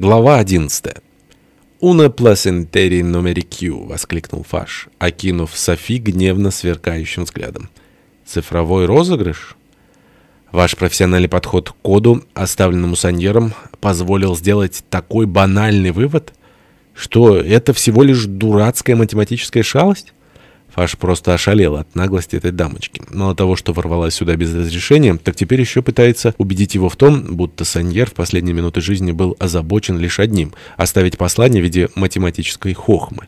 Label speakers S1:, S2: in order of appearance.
S1: Глава 11. «Уна пласентери номерикью!» — воскликнул Фаш, окинув Софи гневно сверкающим взглядом. «Цифровой розыгрыш?» Ваш профессиональный подход к коду, оставленному Саньером, позволил сделать такой банальный вывод, что это всего лишь дурацкая математическая шалость? Фаш просто ошалел от наглости этой дамочки. Мало того, что ворвалась сюда без разрешения, так теперь еще пытается убедить его в том, будто Саньер в последние минуты жизни был озабочен лишь одним — оставить послание в виде математической хохмы.